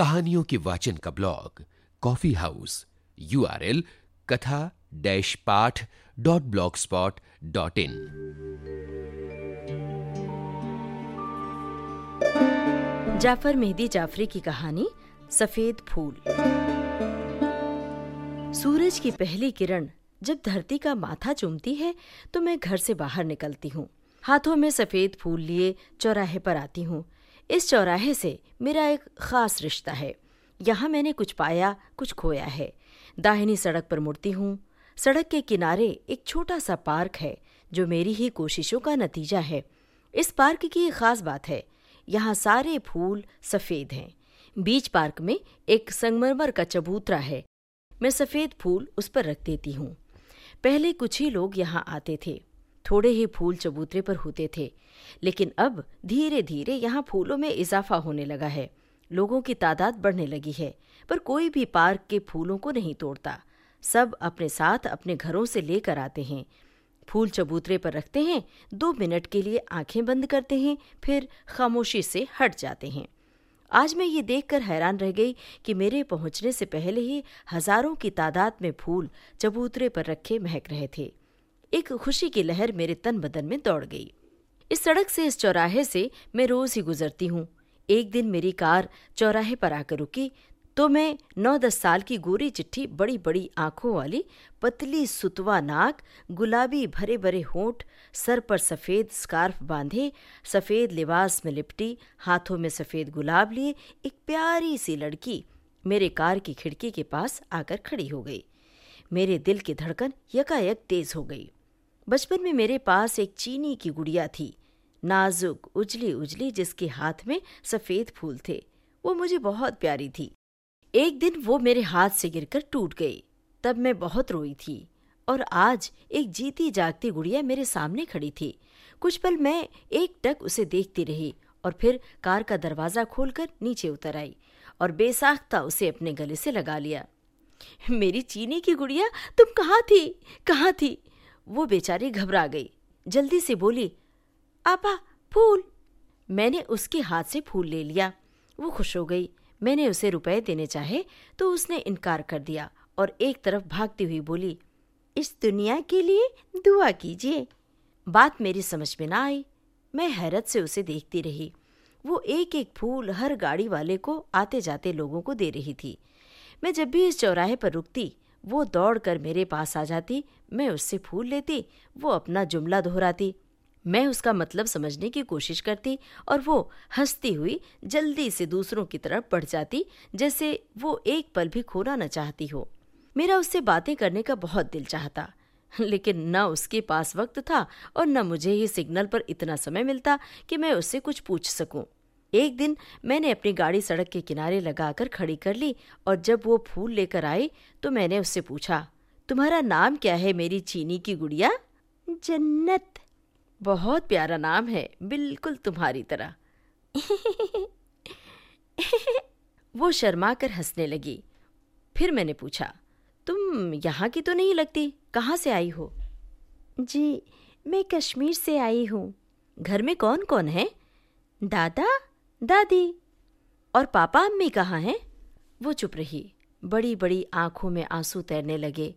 कहानियों के वाचन का blog, coffee house U R L कथा डैश पाठ dot blogspot dot in. Jafar Mehdi Jafri की कहानी, सफ़ेद फूल। सूरज की पहली किरण जब धरती का माथा चूमती है तो मैं घर से बाहर निकलती हूँ। हाथों में सफ़ेद फूल लिए चौराहे पर आती हूँ। इस चौराहे से मेरा एक खास रिश्ता है। यहाँ मैंने कुछ पाया, कुछ खोया है। दाहिनी सड़क पर मुड़ती हूँ। सड़क के किनारे एक छोटा सा पार्क है, जो मेरी ही कोशिशों का नतीजा है। इस पार्क की एक खास बात है, यहाँ सारे फूल सफ़ेद हैं। बीच पार्क में एक संगमरमर का चबूतरा है। मैं सफ़ेद फूल उस पर रख देती हूँ। पहले कुछ ही लोग यहाँ आते थे। थोड़े ही फूल चबूतरे पर होते थे, लेकिन अब धीरे धीरे यहाँ फूलों में इजाफा होने लगा है। लोगों की तादाद बढ़ने लगी है, पर कोई भी पार्क के फूलों को नहीं तोड़ता। सब अपने साथ अपने घरों से लेकर आते हैं। फूल चबूतरे पर रखते हैं, दो मिनट के लिए आँखें बंद करते हैं, फिर खामोशी से हट जाते हैं। आज मैं ये देखकर हैरान रह गई कि मेरे पहुँचने से पहले ही हज़ारों की तादाद में फूल चबूतरे पर रखे महक रहे थे। एक खुशी की लहर मेरे तन बदन में दौड़ गई। इस सड़क से, इस चौराहे से मैं रोज ही गुजरती हूँ। एक दिन मेरी कार चौराहे पर आकर रुकी तो मैं नौ दस साल की गोरी चिट्ठी बड़ी बड़ी आँखों वाली, पतली सुतवा नाक, गुलाबी भरे भरे होंठ, सर पर सफ़ेद स्कार्फ बांधे, सफ़ेद लिबास में लिपटी, हाथों में सफ़ेद गुलाब लिए एक प्यारी सी लड़की मेरे कार की खिड़की के पास आकर खड़ी हो गई। मेरे दिल की धड़कन यकायक तेज हो गई। बचपन में मेरे पास एक चीनी की गुड़िया थी। नाजुक उजली उजली जिसके हाथ में सफ़ेद फूल थे। वो मुझे बहुत प्यारी थी। एक दिन वो मेरे हाथ से गिरकर टूट गई। तब मैं बहुत रोई थी और आज एक जीती जागती गुड़िया मेरे सामने खड़ी थी। कुछ पल मैं एक टक उसे देखती रही और फिर कार का दरवाज़ा खोलकर नीचे उतर आई और बेसाख्ता उसे अपने गले से लगा लिया। मेरी चीनी की गुड़िया, तुम कहाँ थी? कहाँ थी? वो बेचारी घबरा गई। जल्दी से बोली, आपा, फूल? मैंने उसके हाथ से फूल ले लिया। वो खुश हो गई। मैंने उसे रुपए देने चाहे तो उसने इनकार कर दिया और एक तरफ़ भागती हुई बोली, इस दुनिया के लिए दुआ कीजिए। बात मेरी समझ में ना आई। मैं हैरत से उसे देखती रही। वो एक एक फूल हर गाड़ी वाले को आते जाते लोगों को दे रही थी। मैं जब भी इस चौराहे पर रुकती वो दौड़कर मेरे पास आ जाती, मैं उससे फूल लेती, वो अपना जुमला दोहराती मैं उसका मतलब समझने की कोशिश करती और वो हंसती हुई जल्दी से दूसरों की तरफ़ बढ़ जाती, जैसे वो एक पल भी खोना न चाहती हो मेरा उससे बातें करने का बहुत दिल चाहता, लेकिन न उसके पास वक्त था और न मुझे ही सिग्नल पर इतना समय मिलता कि मैं उससे कुछ पूछ सकूँ। एक दिन मैंने अपनी गाड़ी सड़क के किनारे लगाकर खड़ी कर ली और जब वो फूल लेकर आई तो मैंने उससे पूछा, तुम्हारा नाम क्या है मेरी चीनी की गुड़िया? जन्नत। बहुत प्यारा नाम है, बिल्कुल तुम्हारी तरह। वो शर्मा कर हंसने लगी। फिर मैंने पूछा, तुम यहाँ की तो नहीं लगती? कहाँ से आई हो? जी, मैं कश्मीर से आई हूँ। घर में कौन कौन है? दादा दादी, और पापा अम्मी कहाँ हैं? वो चुप रही। बड़ी बड़ी आँखों में आँसू तैरने लगे।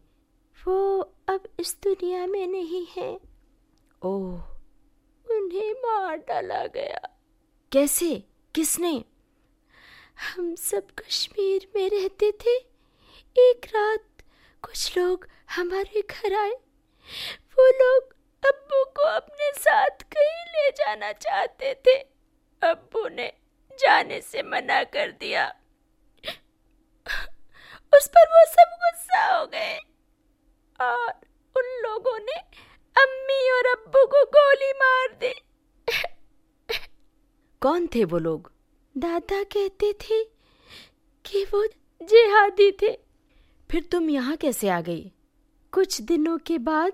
वो अब इस दुनिया में नहीं है। ओह, उन्हें मार डाला गया। कैसे? किसने? हम सब कश्मीर में रहते थे। एक रात कुछ लोग हमारे घर आए। वो लोग अब्बू को अपने साथ कहीं ले जाना चाहते थे। अब्बू ने जाने से मना कर दिया। उस पर वो सब गुस्सा हो गए और उन लोगों ने अम्मी और अब्बू को गोली मार दी। कौन थे वो लोग? दादा कहते थे कि वो जिहादी थे। फिर तुम यहाँ कैसे आ गई? कुछ दिनों के बाद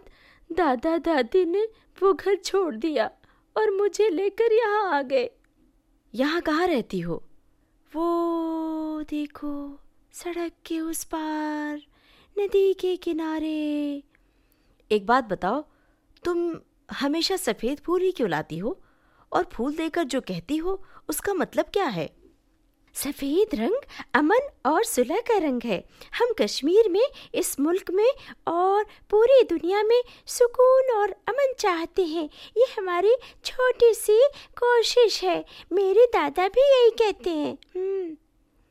दादा दादी ने वो घर छोड़ दिया और मुझे लेकर यहाँ आ गए। यहाँ कहाँ रहती हो? वो देखो, सड़क के उस पार, नदी के किनारे। एक बात बताओ, तुम हमेशा सफ़ेद फूल ही क्यों लाती हो? और फूल देकर जो कहती हो, उसका मतलब क्या है? सफ़ेद रंग अमन और सुलह का रंग है। हम कश्मीर में इस मुल्क में और पूरी दुनिया में सुकून और अमन चाहते हैं। ये हमारी छोटी सी कोशिश है। मेरे दादा भी यही कहते हैं। हम्म।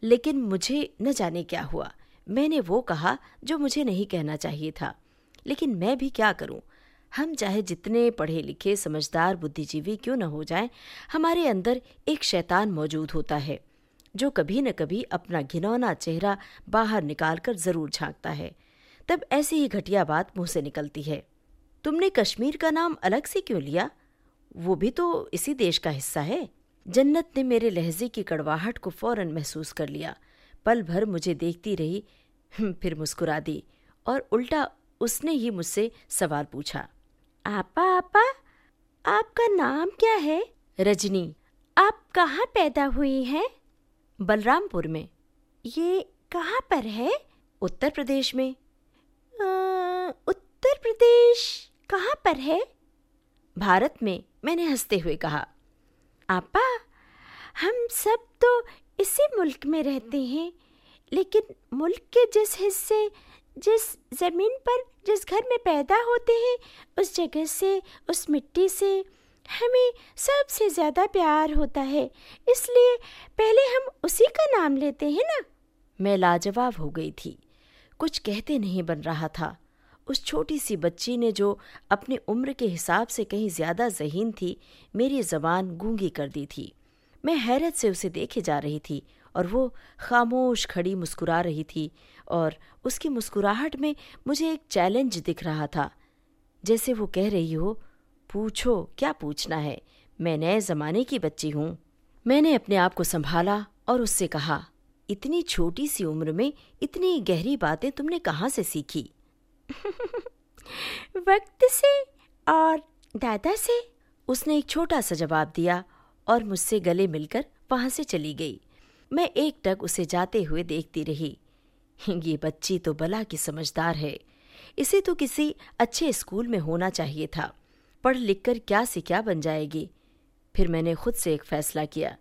लेकिन मुझे न जाने क्या हुआ। मैंने वो कहा जो मुझे नहीं कहना चाहिए था। लेकिन मैं भी क्या करूँ? हम चाहे जितने पढ़े लिखे समझदार बुद्धिजीवी क्यों न हो जाएँ, हमारे अंदर एक शैतान मौजूद होता है। जो कभी न कभी अपना घिनौना चेहरा बाहर निकालकर ज़रूर झांकता है। तब ऐसी ही घटिया बात मुँह से निकलती है। तुमने कश्मीर का नाम अलग से क्यों लिया? वो भी तो इसी देश का हिस्सा है। जन्नत ने मेरे लहजे की कड़वाहट को फ़ौरन महसूस कर लिया। पल भर मुझे देखती रही हम्म, फिर मुस्कुरा दी और उल्टा उसने ही मुझसे सवाल पूछा आपा आपा आपका नाम क्या है? रजनी आप कहाँ पैदा हुई हैं? बलरामपुर में। ये कहाँ पर है? उत्तर प्रदेश में। आ, उत्तर प्रदेश कहाँ पर है? भारत में मैंने हँसते हुए कहा। आपा हम सब तो इसी मुल्क में रहते हैं लेकिन मुल्क के जिस हिस्से जिस ज़मीन पर जिस घर में पैदा होते हैं उस जगह से उस मिट्टी से हमें सबसे ज़्यादा प्यार होता है। इसलिए पहले नाम लेते हैं ना? मैं लाजवाब हो गई थी। कुछ कहते नहीं बन रहा था। उस छोटी सी बच्ची ने जो अपनी उम्र के हिसाब से कहीं ज़्यादा जहीन थी, मेरी जबान गूँगी कर दी थी। मैं हैरत से उसे देखे जा रही थी और वो खामोश खड़ी मुस्कुरा रही थी और उसकी मुस्कुराहट में मुझे एक चैलेंज दिख रहा था। जैसे वो कह रही हो, पूछो, क्या पूछना है? मैं नए जमाने की बच्ची हूँ। मैंने अपने आप को संभाला और उससे कहा इतनी छोटी सी उम्र में इतनी गहरी बातें तुमने कहाँ से सीखी? वक्त से और दादा से? उसने एक छोटा सा जवाब दिया और मुझसे गले मिलकर वहाँ से चली गई। मैं एक टक उसे जाते हुए देखती रही। ये बच्ची तो बला की समझदार है। इसे तो किसी अच्छे स्कूल में होना चाहिए था। पढ़ लिख कर क्या से क्या बन जाएगी? फिर मैंने खुद से एक फैसला किया।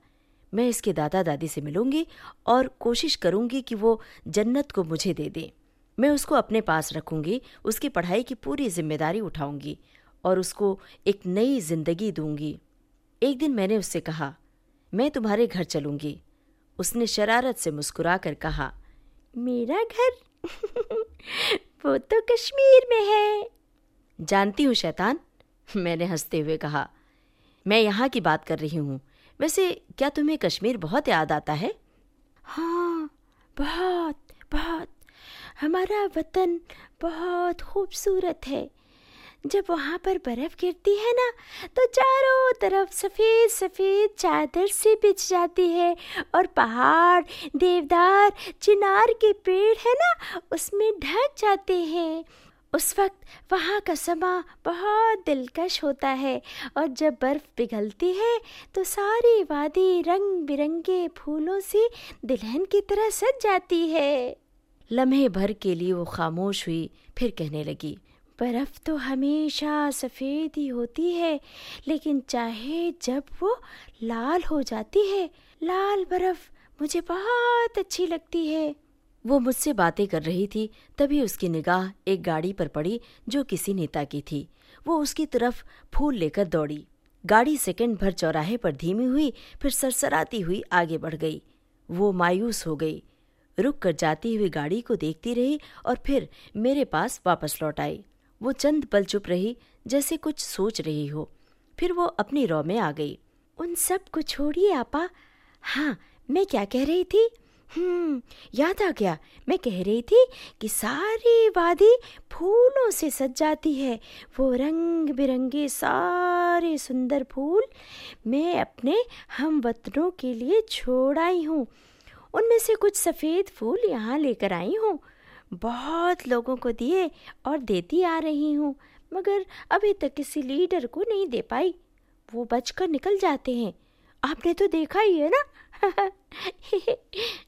मैं इसके दादा दादी से मिलूँगी और कोशिश करूँगी कि वो जन्नत को मुझे दे दें। मैं उसको अपने पास रखूँगी, उसकी पढ़ाई की पूरी ज़िम्मेदारी उठाऊँगी और उसको एक नई ज़िंदगी दूँगी। एक दिन मैंने उससे कहा, मैं तुम्हारे घर चलूँगी। उसने शरारत से मुस्कुरा कर कहा, मेरा घर? वो तो कश्मीर में है। जानती हूँ, शैतान, मैंने हँसते हुए कहा, मैं यहाँ की बात कर रही हूँ। वैसे, क्या तुम्हें कश्मीर बहुत याद आता है? हाँ बहुत बहुत। हमारा वतन बहुत खूबसूरत है। जब वहाँ पर बर्फ़ गिरती है ना तो चारों तरफ़ सफ़ेद सफ़ेद चादर से बिछ जाती है और पहाड़, देवदार, चिनार के पेड़ है ना, उसमें ढक जाते हैं। उस वक्त वहाँ का समा बहुत दिलकश होता है और जब बर्फ़ पिघलती है तो सारी वादी रंग बिरंगे फूलों से दुल्हन की तरह सज जाती है। लम्हे भर के लिए वो खामोश हुई, फिर कहने लगी, बर्फ़ तो हमेशा सफ़ेद ही होती है, लेकिन चाहे जब वो लाल हो जाती है, लाल बर्फ़ मुझे बहुत अच्छी लगती है। वो मुझसे बातें कर रही थी, तभी उसकी निगाह एक गाड़ी पर पड़ी जो किसी नेता की थी। वो उसकी तरफ़ फूल लेकर दौड़ी। गाड़ी सेकंड भर चौराहे पर धीमी हुई, फिर सरसराती हुई आगे बढ़ गई। वो मायूस हो गई। रुक कर जाती हुई गाड़ी को देखती रही और फिर मेरे पास वापस लौट आई। वो चंद पल चुप रही, जैसे कुछ सोच रही हो। फिर वो अपनी रौ में आ गई। उन सबको छोड़िए, आपा। हाँ मैं क्या कह रही थी? याद आ गया। मैं कह रही थी कि सारी वादी फूलों से सज जाती है। वो रंग बिरंगे सारे सुंदर फूल मैं अपने हम वतनों के लिए छोड़ आई हूँ। उनमें से कुछ सफ़ेद फूल यहाँ लेकर आई हूँ। बहुत लोगों को दिए और देती आ रही हूँ, मगर अभी तक किसी लीडर को नहीं दे पाई। वो बचकर निकल जाते हैं। आपने तो देखा ही है ना?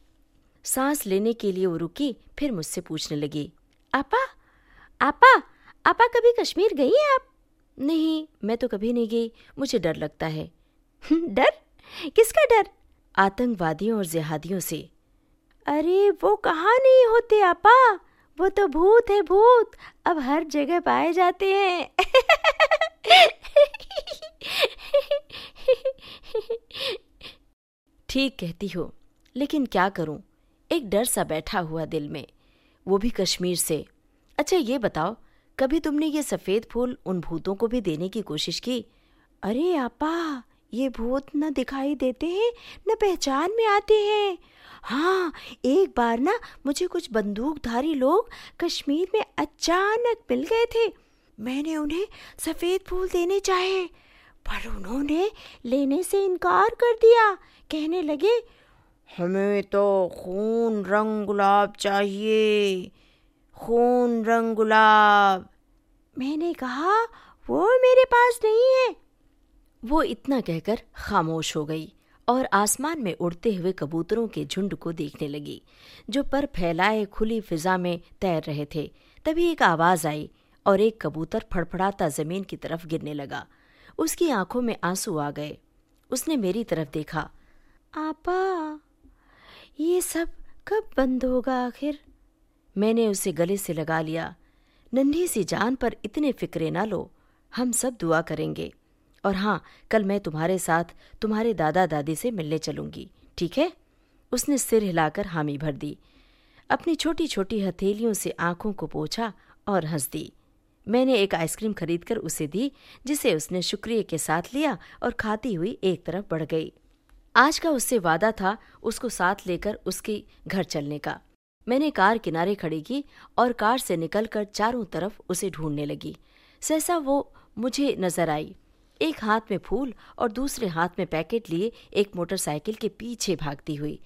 सांस लेने के लिए वो रुकी, फिर मुझसे पूछने लगी, आपा? आपा? आपा कभी कश्मीर गई हैं आप? नहीं, मैं तो कभी नहीं गई, मुझे डर लगता है। डर? किसका डर? आतंकवादियों और जिहादियों से। अरे, वो कहाँ नहीं होते आपा? वो तो भूत है भूत, अब हर जगह पाए जाते हैं। ठीक कहती हो, लेकिन क्या करूँ? एक डर सा बैठा हुआ दिल में। वो भी कश्मीर से। अच्छा ये बताओ, कभी तुमने ये सफ़ेद फूल उन भूतों को भी देने की कोशिश की? अरे आपा, ये भूत न दिखाई देते हैं, न पहचान में आते हैं। हाँ एक बार ना मुझे कुछ बंदूकधारी लोग कश्मीर में अचानक मिल गए थे। मैंने उन्हें सफ़ेद फूल देने चाहे, पर उन्होंने लेने से इनकार कर दिया। कहने लगे हमें तो खून रंग गुलाब चाहिए। खून रंग गुलाब। मैंने कहा वो मेरे पास नहीं है। वो इतना कहकर खामोश हो गई और आसमान में उड़ते हुए कबूतरों के झुंड को देखने लगी जो पर फैलाए खुली फिजा में तैर रहे थे। तभी एक आवाज़ आई और एक कबूतर फड़फड़ाता ज़मीन की तरफ़ गिरने लगा। उसकी आँखों में आँसू आ गए। उसने मेरी तरफ़ देखा। आपा ये सब कब बंद होगा आखिर? मैंने उसे गले से लगा लिया। नन्ही सी जान पर इतने फिक्रे ना लो। हम सब दुआ करेंगे। और हाँ कल मैं तुम्हारे साथ तुम्हारे दादा दादी से मिलने चलूँगी। ठीक है? उसने सिर हिलाकर हामी भर दी। अपनी छोटी छोटी हथेलियों से आँखों को पोछा और हंस दी। मैंने एक आइसक्रीम खरीदकर उसे दी, जिसे उसने शुक्रिया के साथ लिया और खाती हुई एक तरफ़ बढ़ गई। आज का उससे वादा था उसको साथ लेकर उसके घर चलने का। मैंने कार किनारे खड़ी की और कार से निकलकर चारों तरफ़ उसे ढूँढने लगी। सहसा वो मुझे नज़र आई। एक हाथ में फूल और दूसरे हाथ में पैकेट लिए एक मोटरसाइकिल के पीछे भागती हुई।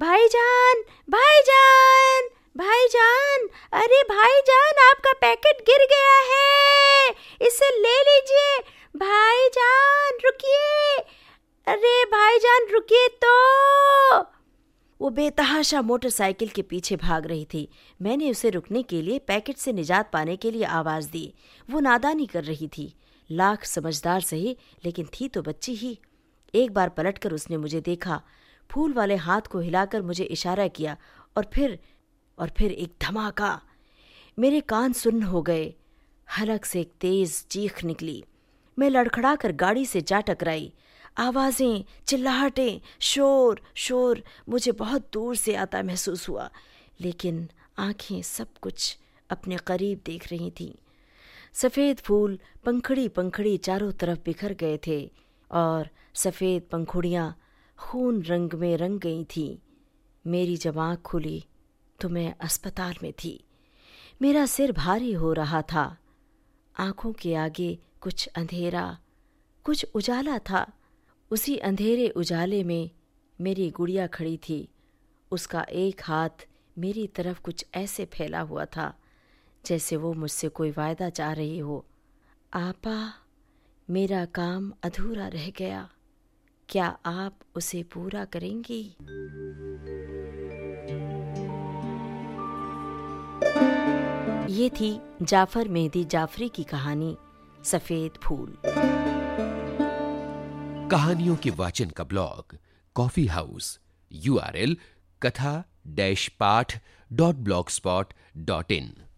भाईजान! भाईजान! भाईजान! अरे भाईजान, आपका पैकेट गिर गया है। इसे ले लीजिए। भाईजान, रुकिए। अरे भाईजान, रुकिए तो। वो बेतहाशा मोटरसाइकिल के पीछे भाग रही थी। मैंने उसे रुकने के लिए पैकेट से निजात पाने के लिए आवाज़ दी। वो नादानी कर रही थी। लाख समझदार सही, लेकिन थी तो बच्ची ही। एक बार पलटकर उसने मुझे देखा। फूल वाले हाथ को हिलाकर मुझे इशारा किया और फिर और फिर एक धमाका। मेरे कान सुन्न हो गए। हलक से एक तेज चीख निकली। मैं लड़खड़ा कर गाड़ी से जा टकराई। आवाज़ें, चिल्लाहटें, शोर शोर, मुझे बहुत दूर से आता महसूस हुआ। लेकिन आँखें सब कुछ अपने करीब देख रही थीं। सफ़ेद फूल पंखड़ी पंखड़ी चारों तरफ़ बिखर गए थे और सफ़ेद पंखुड़ियाँ खून रंग में रंग गई थीं। मेरी जब आँख खुली तो मैं अस्पताल में थी। मेरा सिर भारी हो रहा था। आँखों के आगे कुछ अंधेरा, कुछ उजाला था। उसी अंधेरे उजाले में मेरी गुड़िया खड़ी थी। उसका एक हाथ मेरी तरफ़ कुछ ऐसे फैला हुआ था, जैसे वो मुझसे कोई वायदा चाह रही हो। आपा, मेरा काम अधूरा रह गया। क्या आप उसे पूरा करेंगी? ये थी जाफ़र मेहदी जाफरी की कहानी, सफ़ेद फूल। कहानियों के वाचन का blog, coffee house U R L कथा डैश पाठ डॉट ब्लॉक स्पॉट डॉट इन।